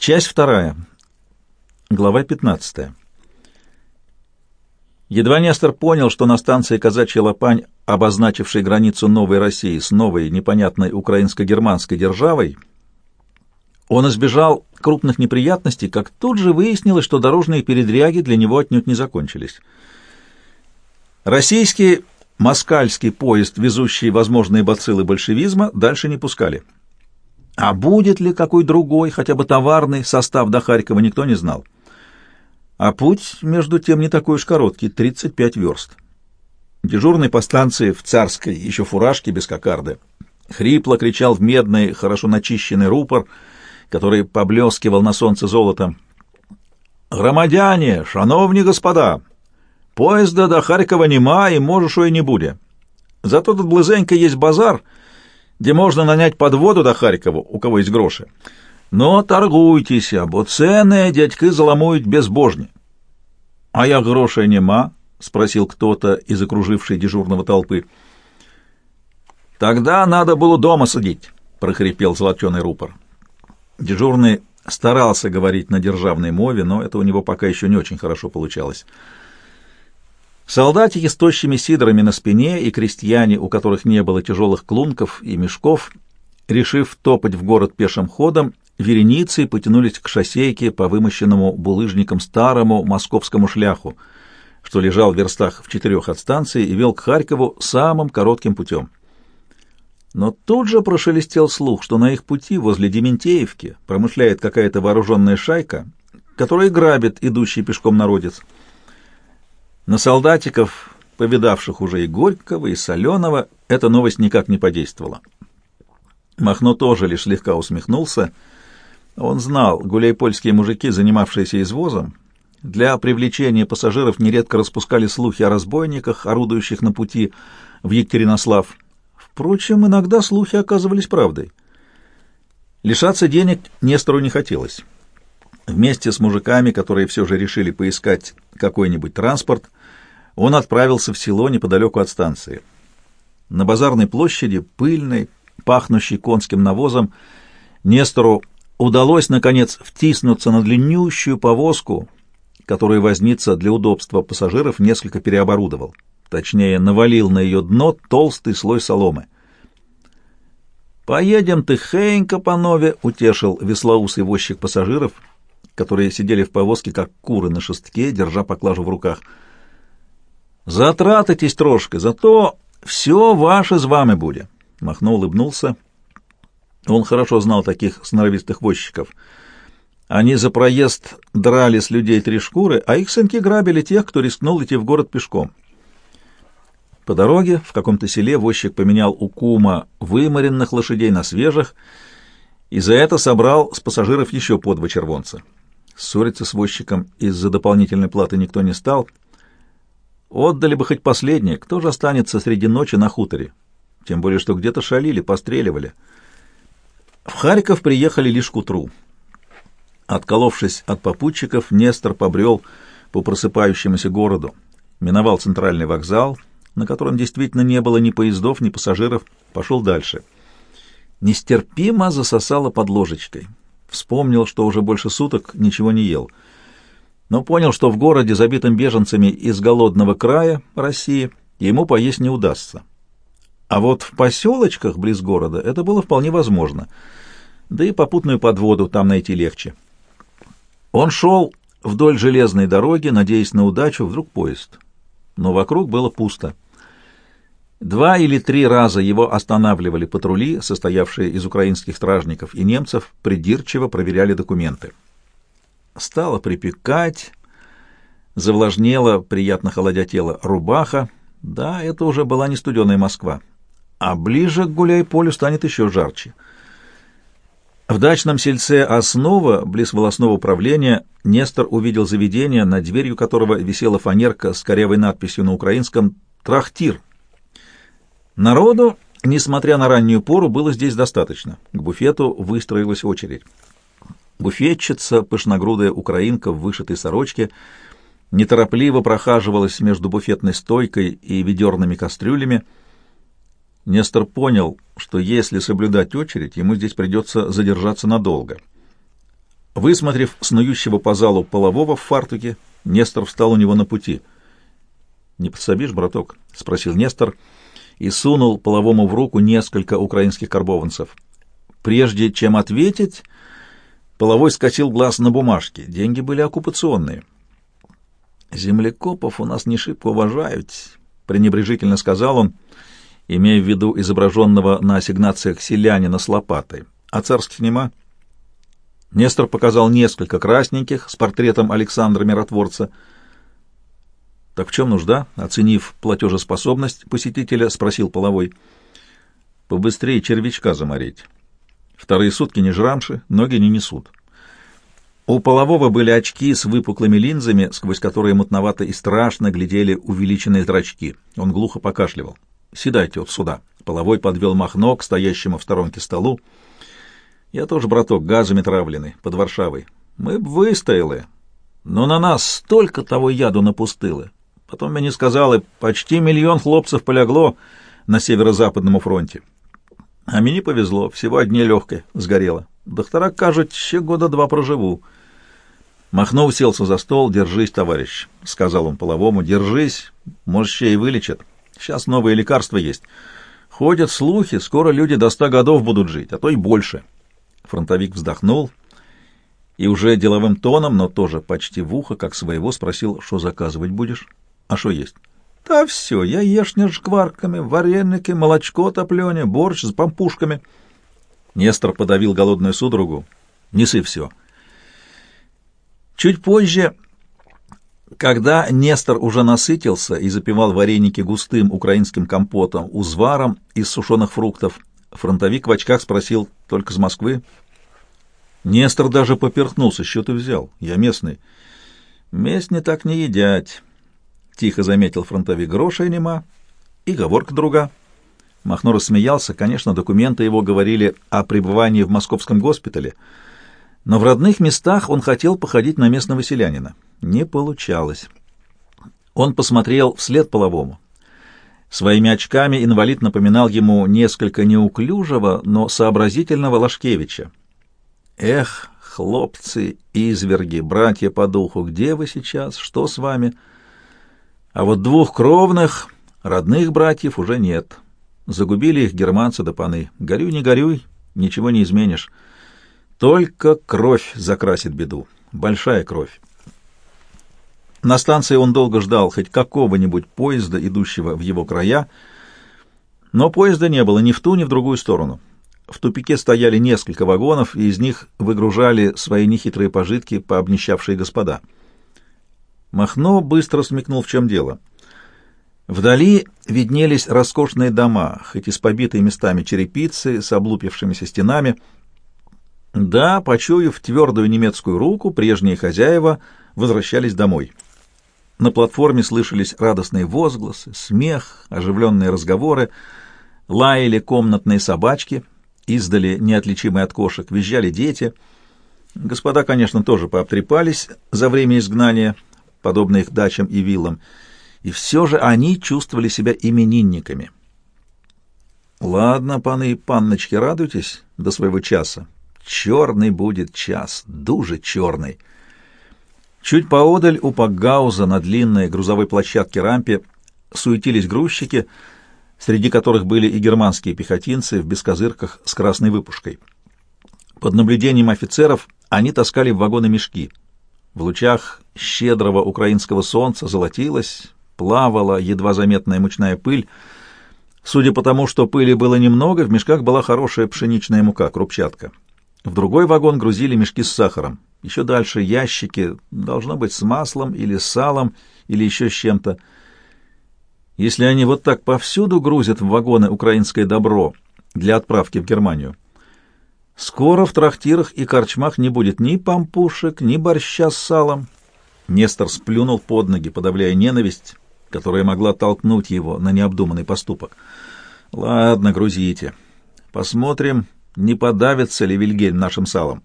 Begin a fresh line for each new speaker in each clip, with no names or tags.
Часть вторая. Глава 15. Едва Нестор понял, что на станции Казачья Лопань, обозначившей границу новой России с новой непонятной украинско-германской державой, он избежал крупных неприятностей, как тут же выяснилось, что дорожные передряги для него отнюдь не закончились. Российский москальский поезд, везущий возможные бациллы большевизма, дальше не пускали. А будет ли какой другой, хотя бы товарный, состав до Харькова, никто не знал. А путь, между тем, не такой уж короткий — 35 верст. Дежурный по станции в царской, еще фуражке без кокарды, хрипло кричал в медный, хорошо начищенный рупор, который поблескивал на солнце золотом. «Громадяне, шановні господа, поезда до Харькова нема, и можешь и не буде. Зато тут близенько есть базар — где можно нанять подводу до Харькова, у кого есть гроши. Но торгуйтесь, бо цены дядьки заламують безбожні. — А я грошей нема? — спросил кто-то из окружившей дежурного толпы. — Тогда надо было дома сидеть, — прохрипел золоченый рупор. Дежурный старался говорить на державной мове, но это у него пока еще не очень хорошо получалось. Солдатики с тощими сидрами на спине и крестьяне, у которых не было тяжелых клунков и мешков, решив топать в город пешим ходом, вереницей потянулись к шоссейке по вымощенному булыжником старому московскому шляху, что лежал в верстах в четырех от станции и вел к Харькову самым коротким путем. Но тут же прошелестел слух, что на их пути возле Дементеевки промышляет какая-то вооруженная шайка, которая грабит идущий пешком народец. На солдатиков, повидавших уже и Горького, и Соленого, эта новость никак не подействовала. Махно тоже лишь слегка усмехнулся. Он знал, гуляйпольские мужики, занимавшиеся извозом, для привлечения пассажиров нередко распускали слухи о разбойниках, орудующих на пути в Екатеринослав. Впрочем, иногда слухи оказывались правдой. Лишаться денег Нестору не хотелось. Вместе с мужиками, которые все же решили поискать какой-нибудь транспорт, он отправился в село неподалеку от станции. На базарной площади, пыльной, пахнущей конским навозом, Нестору удалось, наконец, втиснуться на длиннющую повозку, которую возница для удобства пассажиров несколько переоборудовал. Точнее, навалил на ее дно толстый слой соломы. «Поедем тихенько по нове», — утешил веслоусый возчик пассажиров, которые сидели в повозке, как куры на шестке, держа поклажу в руках — Затратитесь трошки, зато все ваше з вами будет. Махно улыбнулся. Он хорошо знал таких сноровистых возчиков. Они за проезд драли с людей три шкуры, а их сынки грабили тех, кто рискнул идти в город пешком. По дороге в каком-то селе возчик поменял у кума выморенных лошадей на свежих, и за это собрал с пассажиров еще по два червонца. Ссориться с возчиком из-за дополнительной платы никто не стал — Отдали бы хоть последнее, кто же останется среди ночи на хуторе? Тем более, что где-то шалили, постреливали. В Харьков приехали лишь к утру. Отколовшись от попутчиков, Нестор побрел по просыпающемуся городу, миновал центральный вокзал, на котором действительно не было ни поездов, ни пассажиров, пошел дальше. Нестерпимо засосало под ложечкой. Вспомнил, что уже больше суток ничего не ел — но понял, что в городе, забитом беженцами из голодного края России, ему поесть не удастся. А вот в поселочках близ города это было вполне возможно, да и попутную подводу там найти легче. Он шел вдоль железной дороги, надеясь на удачу, вдруг поезд. Но вокруг было пусто. Два или три раза его останавливали патрули, состоявшие из украинских стражников и немцев, придирчиво проверяли документы. Стало припекать, завлажнело, приятно холодя тело, рубаха. Да, это уже была не студеная Москва. А ближе к гуляй-полю станет еще жарче. В дачном сельце Основа, близ волосного управления, Нестор увидел заведение, над дверью которого висела фанерка с корявой надписью на украинском «Трахтир». Народу, несмотря на раннюю пору, было здесь достаточно. К буфету выстроилась очередь. Буфетчица, пышногрудая украинка в вышитой сорочке, неторопливо прохаживалась между буфетной стойкой и ведерными кастрюлями. Нестор понял, что если соблюдать очередь, ему здесь придется задержаться надолго. Высмотрев снующего по залу полового в фартуке, Нестор встал у него на пути. «Не подсобишь, браток?» — спросил Нестор и сунул половому в руку несколько украинских карбованцев. Прежде чем ответить, половой скосил глаз на бумажке. Деньги были оккупационные. «Землекопов у нас не шибко уважают», — пренебрежительно сказал он, имея в виду изображенного на ассигнациях селянина с лопатой. «А царских нема?» Нестор показал несколько красненьких с портретом Александра Миротворца. «Так в чем нужда?» — оценив платежеспособность посетителя, спросил половой. «Побыстрее червячка заморить. Вторые сутки не жрамши, ноги не несут». У полового были очки с выпуклыми линзами, сквозь которые мутновато и страшно глядели увеличенные зрачки. Он глухо покашливал. «Седайте вот сюда». Половой подвел Махно к стоящему в сторонке столу. Я тоже, браток, газами травленный, под Варшавой. Мы б выстояли, но на нас столько того яду напустило. Потом мне сказали, почти миллион хлопцев полягло на северо-западном фронте. А мне повезло, всего одне легкое сгорело. Доктора кажут, еще года два проживу. Махно уселся за стол. «Держись, товарищ», — сказал он половому. «Держись, может, еще и вылечат. Сейчас новые лекарства есть. Ходят слухи, скоро люди до ста годов будут жить, а то и больше». Фронтовик вздохнул и уже деловым тоном, но тоже почти в ухо, как своего, спросил, что заказывать будешь? А что есть? Да все, я яешня с шкварками, вареники, молочко топлене, борщ с пампушками. Нестор подавил голодную судорогу. Неси все. Чуть позже, когда Нестор уже насытился и запивал вареники густым украинским компотом, узваром из сушеных фруктов, фронтовик в очках спросил, только с Москвы? Нестор даже поперхнулся. Что ты взял? Я местный. Месть не так не едят. Тихо заметил фронтовик. Грошей нема. И говорка друга. Махно рассмеялся. Конечно, документы его говорили о пребывании в московском госпитале. Но в родных местах он хотел походить на местного селянина. Не получалось. Он посмотрел вслед половому. Своими очками инвалид напоминал ему несколько неуклюжего, но сообразительного Лашкевича. Эх, хлопцы, изверги, братья по духу, где вы сейчас, что с вами? А вот двух кровных, родных братьев уже нет. Загубили их германцы да паны. Горюй, не горюй, ничего не изменишь. Только кровь закрасит беду, большая кровь. На станции он долго ждал хоть какого-нибудь поезда, идущего в его края, но поезда не было ни в ту, ни в другую сторону. В тупике стояли несколько вагонов, и из них выгружали свои нехитрые пожитки пообнищавшие господа. Махно быстро смекнул, в чем дело. Вдали виднелись роскошные дома, хоть и с побитой местами черепицы, с облупившимися стенами. Да, почуяв твердую немецкую руку, прежние хозяева возвращались домой. На платформе слышались радостные возгласы, смех, оживленные разговоры, лаяли комнатные собачки — Издали, неотличимые от кошек, визжали дети. Господа, конечно, тоже пообтрепались за время изгнания, подобно их дачам и виллам, и все же они чувствовали себя именинниками. «Ладно, паны и панночки, радуйтесь до своего часа. Черный будет час, дуже черный». Чуть поодаль у Пакгауза на длинной грузовой площадке рампе суетились грузчики — среди которых были и германские пехотинцы в бескозырках с красной выпушкой. Под наблюдением офицеров они таскали в вагоны мешки. В лучах щедрого украинского солнца золотилась, плавала едва заметная мучная пыль. Судя по тому, что пыли было немного, в мешках была хорошая пшеничная мука, крупчатка. В другой вагон грузили мешки с сахаром. Еще дальше ящики, должно быть, с маслом или с салом, или еще с чем-то. Если они вот так повсюду грузят в вагоны украинское добро для отправки в Германию, скоро в трактирах и корчмах не будет ни пампушек, ни борща с салом. Нестор сплюнул под ноги, подавляя ненависть, которая могла толкнуть его на необдуманный поступок. «Ладно, грузите. Посмотрим, не подавится ли Вильгельм нашим салом».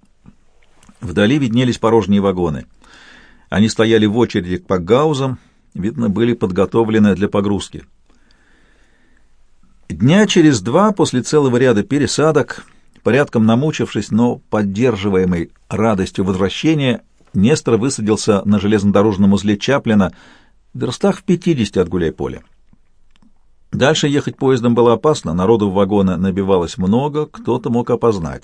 Вдали виднелись порожние вагоны. Они стояли в очереди к пагаузам, видно, были подготовлены для погрузки. Дня через два после целого ряда пересадок порядком намучившись, но поддерживаемый радостью возвращения, Нестор высадился на железнодорожном узле Чаплина в верстах в 50 от гуляй-поля. Дальше ехать поездом было опасно, народу в вагоны набивалось много, кто-то мог опознать.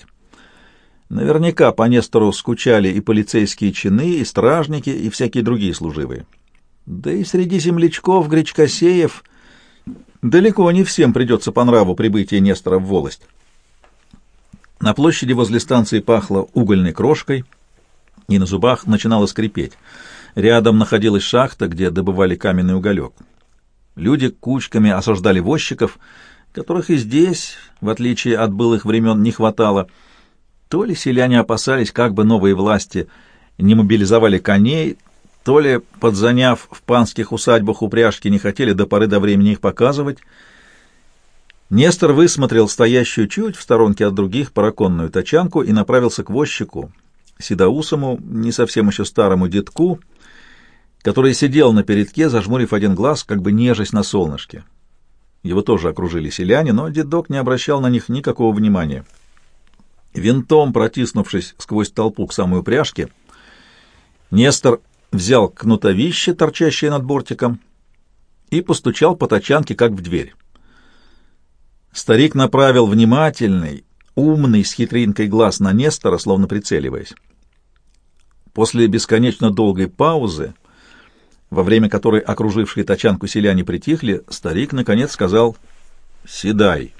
Наверняка по Нестору скучали и полицейские чины, и стражники, и всякие другие служивые. Да и среди землячков, гречкосеев далеко не всем придется по нраву прибытие Нестора в волость. На площади возле станции пахло угольной крошкой, и на зубах начинало скрипеть. Рядом находилась шахта, где добывали каменный уголек. Люди кучками осаждали возчиков, которых и здесь, в отличие от былых времен, не хватало. То ли селяне опасались, как бы новые власти не мобилизовали коней, то ли, подзаняв в панских усадьбах упряжки, не хотели до поры до времени их показывать. Нестор высмотрел стоящую чуть в сторонке от других параконную тачанку и направился к возчику, седоусому, не совсем еще старому детку, который сидел на передке, зажмурив один глаз, как бы нежесть на солнышке. Его тоже окружили селяне, но дедок не обращал на них никакого внимания. Винтом протиснувшись сквозь толпу к самой упряжке, Нестор взял кнутовище, торчащее над бортиком, и постучал по тачанке, как в дверь. Старик направил внимательный, умный с хитринкой глаз на Нестора, словно прицеливаясь. После бесконечно долгой паузы во время которой окружившие тачанку селяне притихли, старик, наконец, сказал «Седай».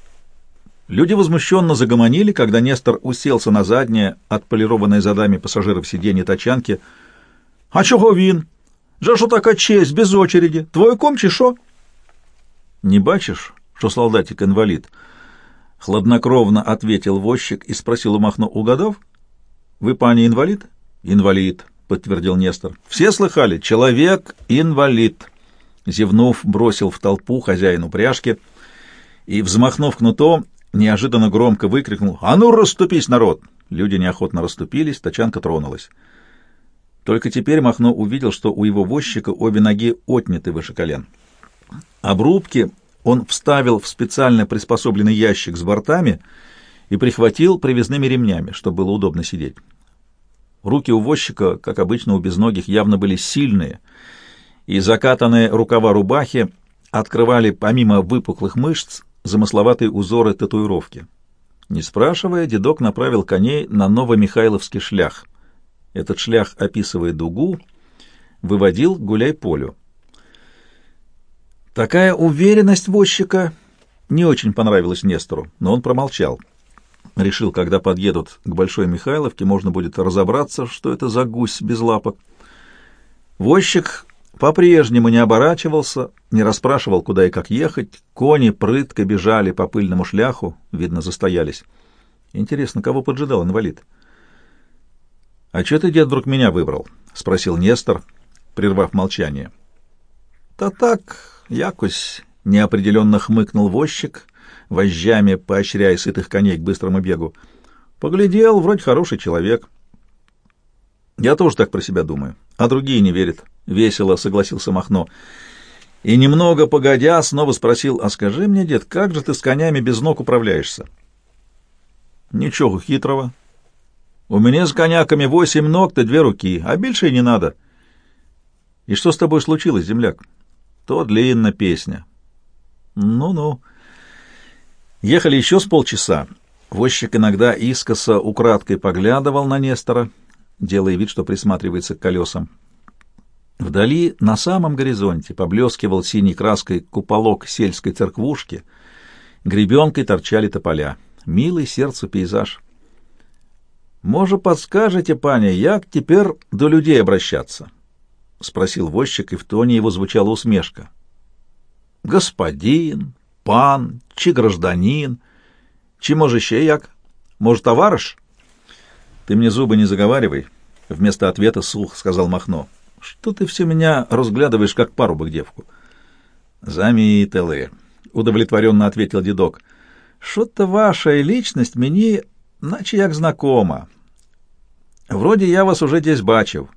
Люди возмущенно загомонили, когда Нестор уселся на заднее, отполированное задами пассажиров сиденье тачанки. «А чого він? Же що така честь, без очереди? Твой ком чи шо?» «Не бачишь, что солдатик инвалид?» Хладнокровно ответил возчик и спросил у Махно, угадав? «Вы, пани, инвалид?» «Инвалид», подтвердил Нестор. «Все слыхали? Человек-инвалид!» Зевнув, бросил в толпу хозяину пряжки и, взмахнув кнутом, неожиданно громко выкрикнул «А ну, расступись, народ!» Люди неохотно расступились, тачанка тронулась. Только теперь Махно увидел, что у его возчика обе ноги отняты выше колен. Обрубки он вставил в специально приспособленный ящик с бортами и прихватил привязными ремнями, чтобы было удобно сидеть. Руки у возчика, как обычно у безногих, явно были сильные, и закатанные рукава рубахи открывали помимо выпуклых мышц замысловатые узоры татуировки. Не спрашивая, дедок направил коней на Новомихайловский шлях. Этот шлях, описывая дугу, выводил гуляй-полю. Такая уверенность возчика не очень понравилась Нестору, но он промолчал. Решил, когда подъедут к Большой Михайловке, можно будет разобраться, что это за гусь без лапок. Возчик по-прежнему не оборачивался, не расспрашивал, куда и как ехать. Кони прытко бежали по пыльному шляху, видно, застоялись. Интересно, кого поджидал инвалид? — А что ты, дед, вдруг меня выбрал? — спросил Нестор, прервав молчание. — Да так, якось, — неопределенно хмыкнул возчик, вожжами поощряя сытых коней к быстрому бегу. Поглядел, вроде хороший человек. Я тоже так про себя думаю, а другие не верят. Весело согласился Махно. И немного погодя снова спросил, а скажи мне, дед, как же ты с конями без ног управляешься? Ничего хитрого. У меня с коняками восемь ног-то две руки, а больше и не надо. И что с тобой случилось, земляк? То длинная песня. Ну-ну. Ехали еще с полчаса. Возчик иногда искоса украдкой поглядывал на Нестора, делая вид, что присматривается к колесам. Вдали, на самом горизонте, поблескивал синей краской куполок сельской церквушки, гребенкой торчали тополя. Милый сердцу пейзаж. «Может, подскажете, паня, як теперь до людей обращаться?» — спросил возчик, и в тоне его звучала усмешка. «Господин, пан, чи гражданин, чи, може, ще як? Может, товарищ? Ты мне зубы не заговаривай, — вместо ответа сух сказал Махно. Что ты все меня разглядываешь, как парубок девку? Заметили, — удовлетворенно ответил дедок. Что-то ваша личность мне, наче як знакома. Вроде я вас уже здесь бачив.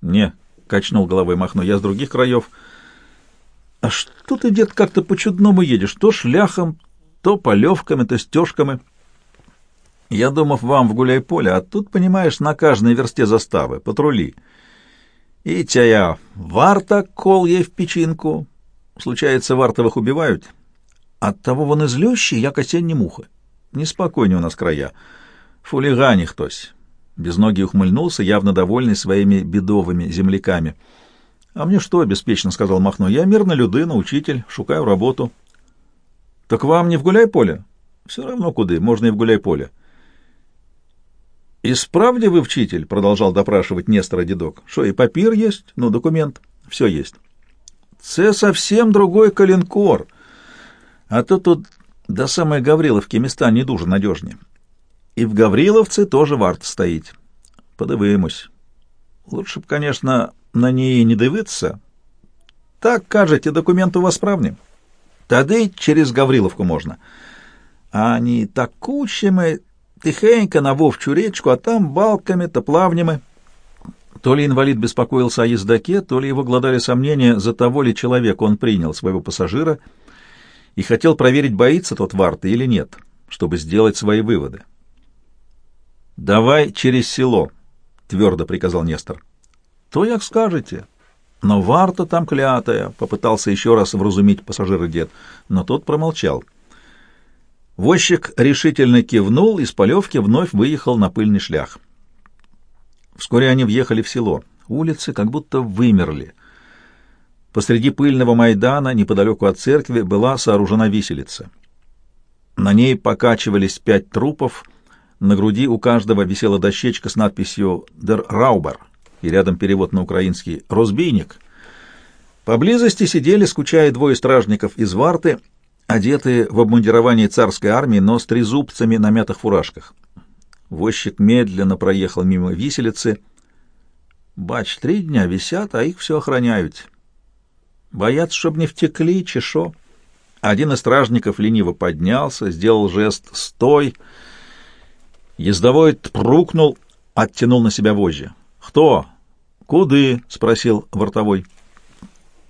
Не, — качнул головой Махно, — я с других краев. — «А что ты, дед, как-то по-чудному едешь? То шляхом, то полевками, то стежками». Я думав, вам в гуляй-поле, а тут, понимаешь, на каждой версте заставы, патрули. И тя варта кол ей в печінку. Случается, вартовых убивают. Оттого вони злющі, як осенні мухи. Неспокойні у нас края. Фулигани хтось. Безногий ухмыльнулся, явно довольный своими бедовыми земляками. «А мне что?» — беспечно сказал Махно. «Я мирно людина, учитель, шукаю работу». «Так вам не в гуляй-поле?» «Все равно куды, можно и в гуляй-поле». «И справді вы вчитель?» — продолжал допрашивать Нестора дедок. «Что, и папир есть? Ну, документ. Все есть». «Це совсем другой калинкор. А то тут до самой Гавриловки места не дуже надежні. И в Гавриловце тоже варто стоїть. Подивимось. Лучше б, конечно, на ней не дивитися. Так, кажете, документ у вас справні? Тоді через Гавриловку можна. А не так кучами, тихенько на Вовчу речку, а там балками то плавнями. То ли инвалид беспокоился о ездаке, то ли его глодали сомнения, за того ли человека он принял своего пассажира и хотел проверить, боится тот варты или нет, чтобы сделать свои выводы. «Давай через село», — твердо приказал Нестор. «То, як скажете. Но варта там клятая», — попытался еще раз вразумить пассажира дед, но тот промолчал. Возчик решительно кивнул, и с полевки вновь выехал на пыльный шлях. Вскоре они въехали в село. Улицы как будто вымерли. Посреди пыльного Майдана, неподалеку от церкви, была сооружена виселица. На ней покачивались пять трупов — на груди у каждого висела дощечка с надписью «Der Rauber» и рядом перевод на украинский «Розбийник». Поблизости сидели, скучая двое стражников из Варты, одетые в обмундирование царской армии, но с трезубцами на мятых фуражках. Возчик медленно проехал мимо виселицы. Бач, три дня висят, а их все охраняют. Боятся, чтоб не втекли, чешо. Один из стражников лениво поднялся, сделал жест «Стой!» Ездовой тпрукнул, оттянул на себя вожжи. «Кто? Куды?» — спросил вортовой.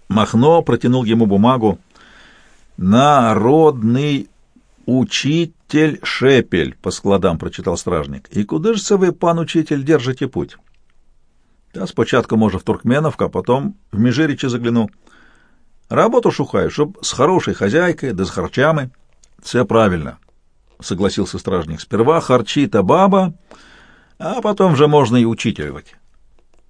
Махно протянул ему бумагу. «Народный учитель Шепель», — по складам прочитал стражник. «И куды же вы, пан учитель, держите путь?» «Та спочатку, може, в Туркменовку, а потом в Межиричи загляну. Работу шукаю, чтоб с хорошей хозяйкой, да с харчами. Це правильно». — согласился стражник. — Сперва харчит-то баба, а потом же можно и учитывать. —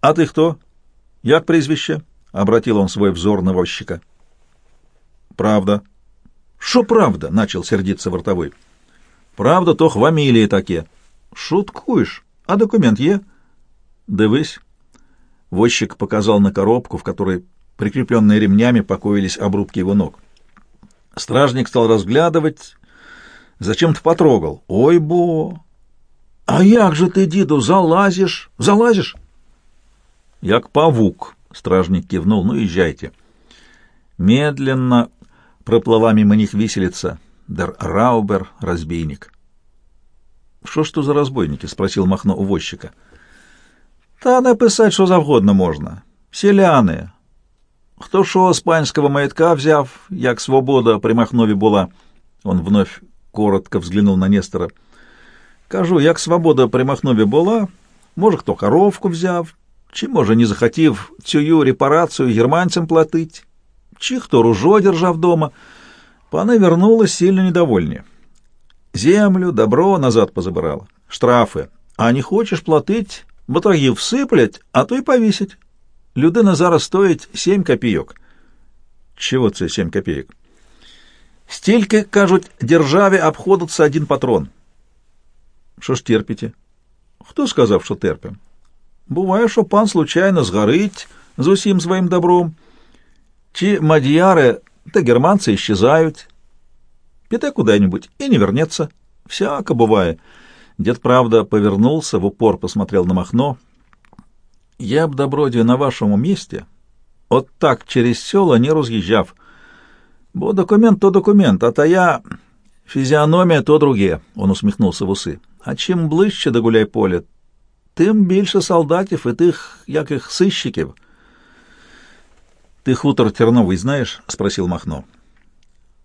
А ты кто? — Як прізвище? — обратил он свой взор на возчика. — Правда. — Шо правда? — начал сердиться вортовой. — Правда, то хвамилии таке. — Шуткуешь? А документ е? — Дивись. Возчик показал на коробку, в которой, прикрепленные ремнями, покоились обрубки его ног. Стражник стал разглядывать Зачем-то потрогал. Ой, бо! А як же ты, діду, залазишь? Залазишь? Як павук, стражник кивнул. Ну, езжайте. Медленно проплыла мимо них виселица. Дер Раубер, разбийник. Что ж то за разбойники? спросил Махно у возчика. Та написать, що завгодно можна. Селяни. Хто що з панського маятка взяв, як свобода при Махнові була, он вновь коротко взглянув на Нестора. Кажу, як свобода при Махнові була, може, хто коровку взяв, чи, може, не захотів цю репарацію германцям платить, чи хто ружо держав дома. Пани вернулись сильно недовольні. Землю, добро назад позабирала, штрафи. А не хочеш платить, батагів всиплять, а то й повісять. Людина зараз стоїть сім копійок. Чого це сім копійок? Стільки, кажуть, державі обходиться один патрон. Що ж терпите? Хто сказав, що терпим? Буває, що пан случайно згорить з усім своїм добром. Чи мадьяри та германці исчезають. Піде куда-нибудь и не вернется. Всяко бывает. Дед, правда, повернулся, в упор посмотрел на Махно. Я б, добродію, на вашому месте, от так через села не разъезжав. Бо документ то документ, а та я фізіономія то друге, он усміхнувся в уси. А чим ближче до Гуляйполя, тим більше солдатів і тих яких сищиків. Ти хутор Терновий знаєш? спросив Махно.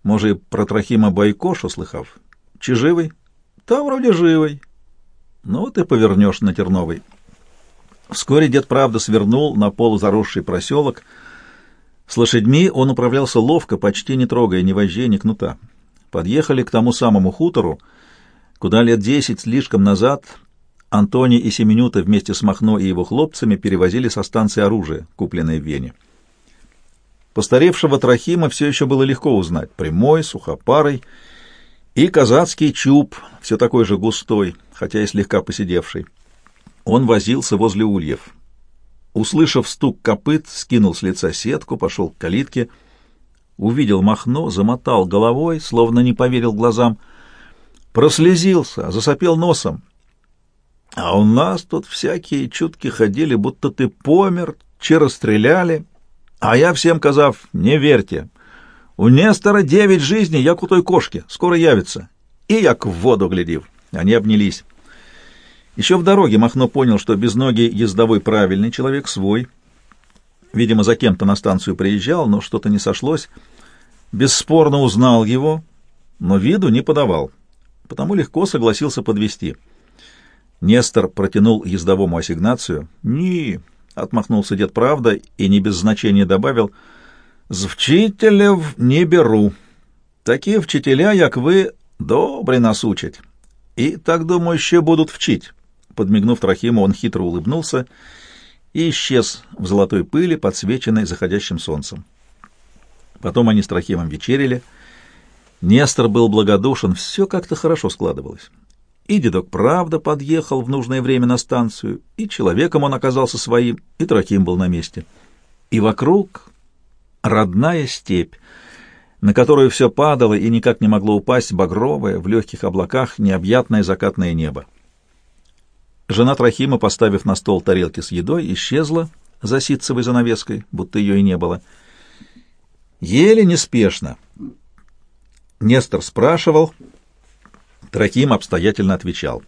Може, про Трохима Байко що слыхав? Чи живий? Та вроді живий. Ну вот и повернешь на Терновой. Вскоре дед правда свернул на полузаросший проселок. С лошадьми он управлялся ловко, почти не трогая ни вожжей, ни кнута. Подъехали к тому самому хутору, куда лет десять слишком назад Антоний и Семенюта вместе с Махно и его хлопцами перевозили со станции оружие, купленное в Вене. Постаревшего Трохима все еще было легко узнать. Прямой, сухопарый и казацкий чуб, все такой же густой, хотя и слегка поседевший. Он возился возле ульев. Услышав стук копыт, скинул с лица сетку, пошел к калитке, увидел Махно, замотал головой, словно не поверил глазам, прослезился, засопел носом. А у нас тут всякие чутки ходили, будто ты помер, че расстреляли, а я всем казав, не верьте. У Нестора девять жизней, як у той кошки, скоро явится. И як в воду глядив. Они обнялись. Еще в дороге Махно понял, что без ноги ездовой правильный человек свой. Видимо, за кем-то на станцию приезжал, но что-то не сошлось. Бесспорно узнал его, но виду не подавал, потому легко согласился подвести. Нестор протянул ездовому ассигнацию. «Не», — отмахнулся дед правда и не без значения добавил, «з вчителев не беру. Такие вчителя, як вы, добре нас учать. И, так думаю, еще будут вчить». Подмигнув Трохиму, он хитро улыбнулся и исчез в золотой пыли, подсвеченной заходящим солнцем. Потом они с Трохимом вечерили. Нестор был благодушен, все как-то хорошо складывалось. И дедок правда подъехал в нужное время на станцию, и человеком он оказался своим, и Трохим был на месте. И вокруг родная степь, на которую все падало и никак не могло упасть багровое, в легких облаках необъятное закатное небо. Жена Трохима, поставив на стол тарелки с едой, исчезла за ситцевой занавеской, будто ее и не было. Еле неспешно. Нестор спрашивал, Трохим обстоятельно отвечал.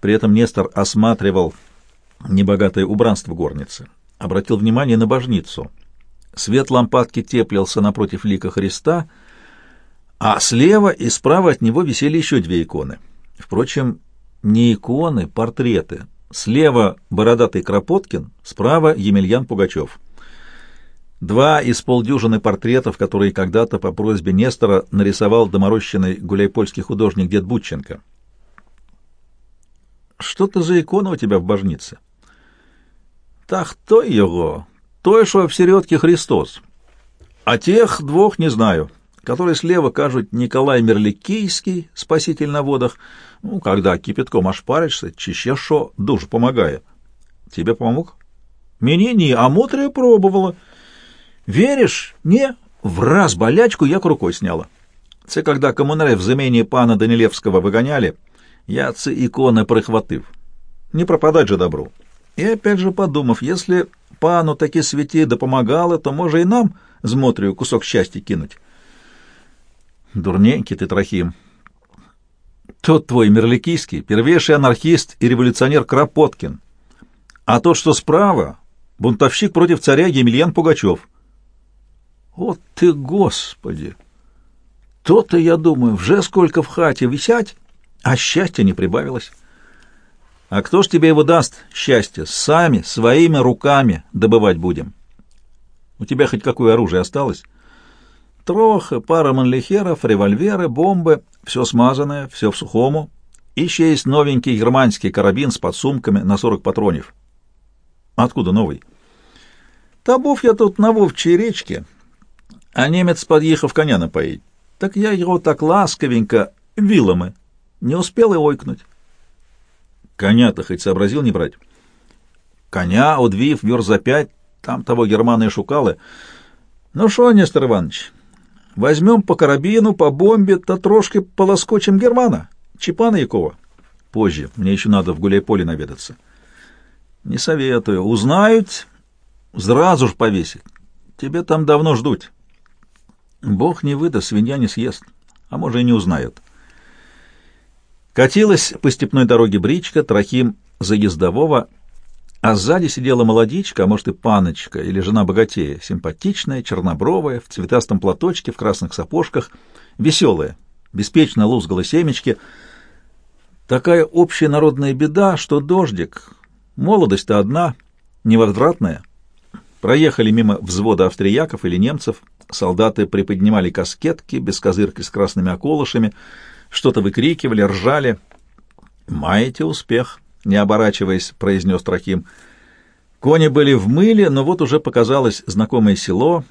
При этом Нестор осматривал небогатое убранство горницы, обратил внимание на божницу. Свет лампадки теплился напротив лика Христа, а слева и справа от него висели еще две иконы. Впрочем, не иконы, портреты. Слева бородатый Кропоткин, справа Емельян Пугачев. Два из полдюжины портретов, которые когда-то по просьбе Нестора нарисовал доморощенный гуляйпольский художник дед Бутченко. «Что это за икона у тебя в божнице?» «Так то его, то, что в середке Христос. А тех двух не знаю которые слева кажут Николай Мерликийский, спаситель на водах, ну, когда кипятком ошпаришься, чище шо, душ помогая. Тебе помог? Мне не, а Мотрия пробовала. Веришь? Не. В раз болячку як рукой сняла. Це когда коммунари в замені пана Данилевского выгоняли, я ці иконы прихватив. Не пропадать же добру. И опять же подумав, если пану таки святи да помогало, то може и нам з Мотрию кусок счастья кинуть. Дурненький ты, Трохим. Тот твой мерликийский, первейший анархист и революционер Кропоткин. А тот, что справа, бунтовщик против царя Емельян Пугачев. Вот ты, Господи! То-то, я думаю, вже сколько в хате висять, а счастья не прибавилось. А кто ж тебе его даст, счастье? Сами, своими руками добывать будем. У тебя хоть какое оружие осталось? Троха, пара манлихеров, револьверы, бомбы, все смазанное, все в сухому. Еще есть новенький германский карабин с подсумками на 40 патронов. Откуда новый? Табув я тут на Вовчей речке, а немец, подъехав, коня напоить. Так я его так ласковенько вилами не успел и ойкнуть. Коня-то хоть сообразил не брать? Коня, удвив, верст за пять, там того германы шукалы. Ну шо, Нестор Иванович, Возьмем по карабину, по бомбе, то трошки полоскочим Германа, Чепана Якова. Позже, мне еще надо в гуляй-поле наведаться. Не советую. Узнают, сразу ж повесить. Тебе там давно ждут. Бог не выдаст, свинья не съест, а может и не узнает. Катилась по степной дороге бричка, Трохим за ездового — а сзади сидела молодичка, а может и паночка, или жена богатея, симпатичная, чернобровая, в цветастом платочке, в красных сапожках, веселая, беспечно лузгала семечки. Такая общая народная беда, что дождик, молодость-то одна, невозвратная. Проехали мимо взвода австрияков или немцев, солдаты приподнимали каскетки без козырки с красными околышами, что-то выкрикивали, ржали. «Маете успех», — не оборачиваясь, произнес Трохим. Кони были в мыле, но вот уже показалось знакомое село,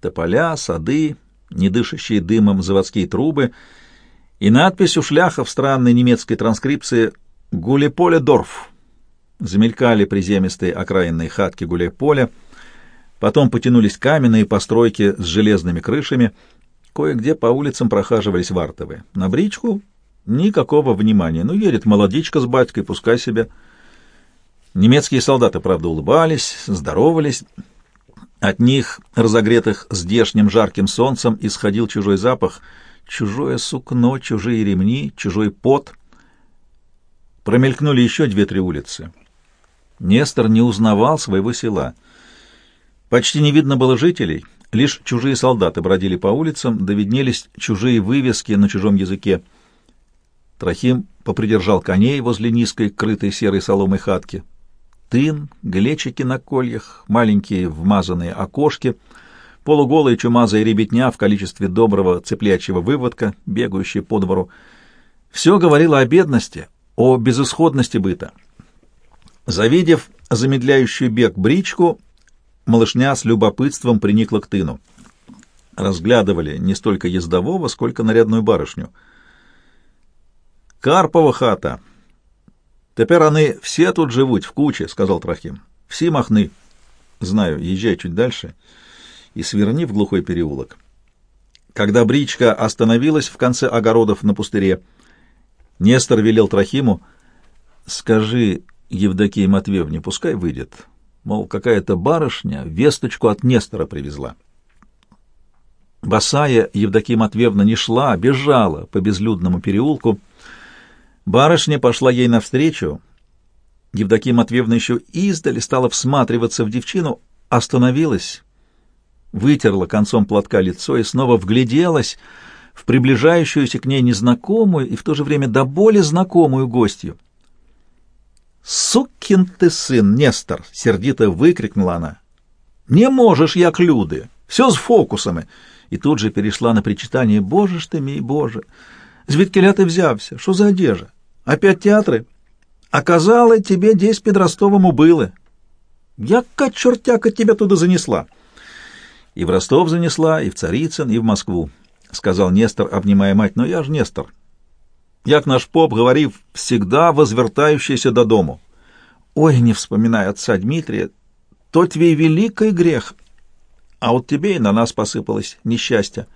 тополя, сады, не дышащие дымом заводские трубы и надпись у шляха в странной немецкой транскрипции «Гулеполе-Дорф». Замелькали приземистые окраинные хатки Гулеполя, потом потянулись каменные постройки с железными крышами, кое-где по улицам прохаживались вартовые. На бричку никакого внимания, ну, едет молодичка с батькой, пускай себе. Немецкие солдаты, правда, улыбались, здоровались, от них, разогретых здешним жарким солнцем, исходил чужой запах, чужое сукно, чужие ремни, чужой пот. Промелькнули еще две-три улицы. Нестор не узнавал своего села. Почти не видно было жителей, лишь чужие солдаты бродили по улицам, довиднелись чужие вывески на чужом языке. Трохим попридержал коней возле низкой, крытой серой соломой хатки тын, глечики на кольях, маленькие вмазанные окошки, полуголые чумазые ребятня в количестве доброго цеплячьего выводка, бегающие по двору. Все говорило о бедности, о безысходности быта. Завидев замедляющую бег бричку, малышня с любопытством приникла к тыну. Разглядывали не столько ездового, сколько нарядную барышню. «Карпова хата!» Теперь они все тут живут, в куче, — сказал Трохим. — Все махны. — Знаю, езжай чуть дальше и сверни в глухой переулок. Когда бричка остановилась в конце огородов на пустыре, Нестор велел Трохиму, — Скажи Евдокии Матвеевне, пускай выйдет. Мол, какая-то барышня весточку от Нестора привезла. Босая Евдокия Матвеевна не шла, а бежала по безлюдному переулку, — Барышня пошла ей навстречу. Евдокия Матвеевна еще издали стала всматриваться в девчину, остановилась, вытерла концом платка лицо и снова вгляделась в приближающуюся к ней незнакомую и в то же время до боли знакомую гостью. «Сукин ты сын, Нестор!» — сердито выкрикнула она. «Не можешь, як люди! Все с фокусами!» И тут же перешла на причитание «Боже ж ты мій, Боже!» Звідкиля ти взявся? Що за одежа? Опять театри? А казали, тебе десь під Ростовом убили. Яка чертяка тебя туда занесла? И в Ростов занесла, и в Царицын, и в Москву, — сказал Нестор, обнимая мать. Но я ж Нестор. Як наш поп говорив, всегда возвертающийся до дому. Ой, не вспоминай отца Дмитрия, то твей великий грех, а вот тебе и на нас посыпалось несчастье.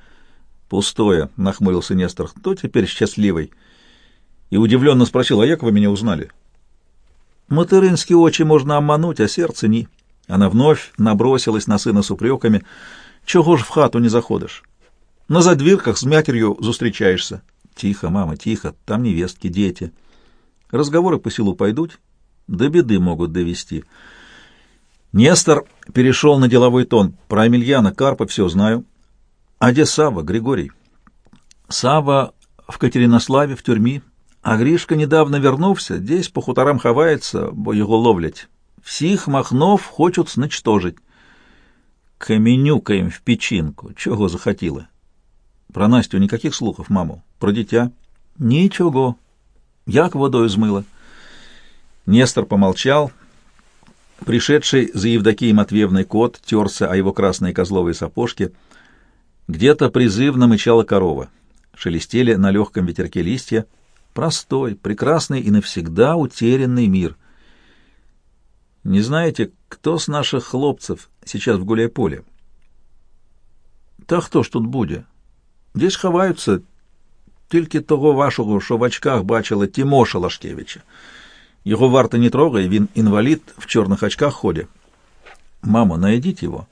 Пустое, — нахмурился Нестор. Кто теперь счастливый? И удивленно спросил, а як вы меня узнали? Материнские очи можно обмануть, а сердце ни. Она вновь набросилась на сына с упреками. Чего ж в хату не заходишь? На задвирках с матерью зустрічаешься. Тихо, мама, тихо, там невестки, дети. Разговоры по селу пойдут, до беды могут довести. Нестор перешел на деловой тон. Про Емельяна Карпа все знаю. А где Сава, Григорий? Сава в Катеринославе в тюрьме, а Гришка недавно вернувся, здесь по хуторам ховается, бо його ловлять. Всіх махнов хочуть зничтожить. Каменюкаем в печінку. Чого захотіли? Про Настю никаких слухов, маму. Про дитя? Ничего. Як водою змыло. Нестор помолчал. Пришедший за Евдокией Матвеевной кот терся о его красные козловые сапожки — где-то призывно мычала корова. Шелестели на легком ветерке листья. Простой, прекрасный и навсегда утерянный мир. Не знаете, кто с наших хлопцев сейчас в гуляй-поле? Та хто ж тут буде? Десь ховаються тільки того вашого, що в очках бачила Тимоша Лашкевича. Його варто не трогай, він інвалід в чорних очках ходить. Мамо, найдіть його.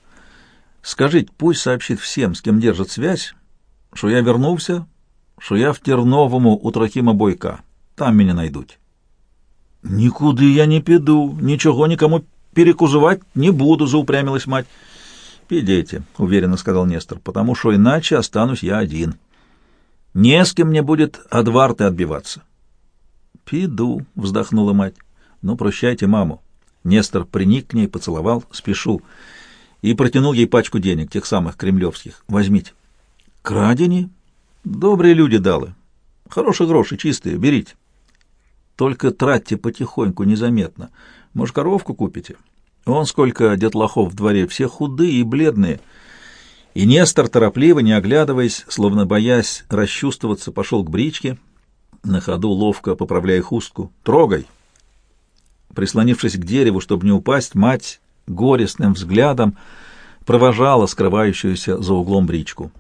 Скажите, пусть сообщит всем, с кем держит связь, что я вернулся, что я в Терновому у Трохима Бойка. Там меня найдут. Никуда я не піду, ничего никому перекузывать не буду, заупрямилась мать. Підите, уверенно сказал Нестор, потому что иначе останусь я один. Не с кем мне будет от варты отбиваться. «Пиду», — вздохнула мать. «Ну, прощайте маму». Нестор приник к ней, поцеловал, спешу, и протянул ей пачку денег, тех самых кремлевских. «Возьмите». «Крадени?» «Добрые люди далы. Хорошие гроши, чистые, берите». «Только тратьте потихоньку, незаметно. Может, коровку купите?» «Вон сколько детлахов в дворе, все худые и бледные». И Нестор, торопливо, не оглядываясь, словно боясь расчувствоваться, пошел к бричке, на ходу ловко поправляя хустку. «Трогай!» Прислонившись к дереву, чтобы не упасть, мать горестным взглядом провожала скрывающуюся за углом бричку.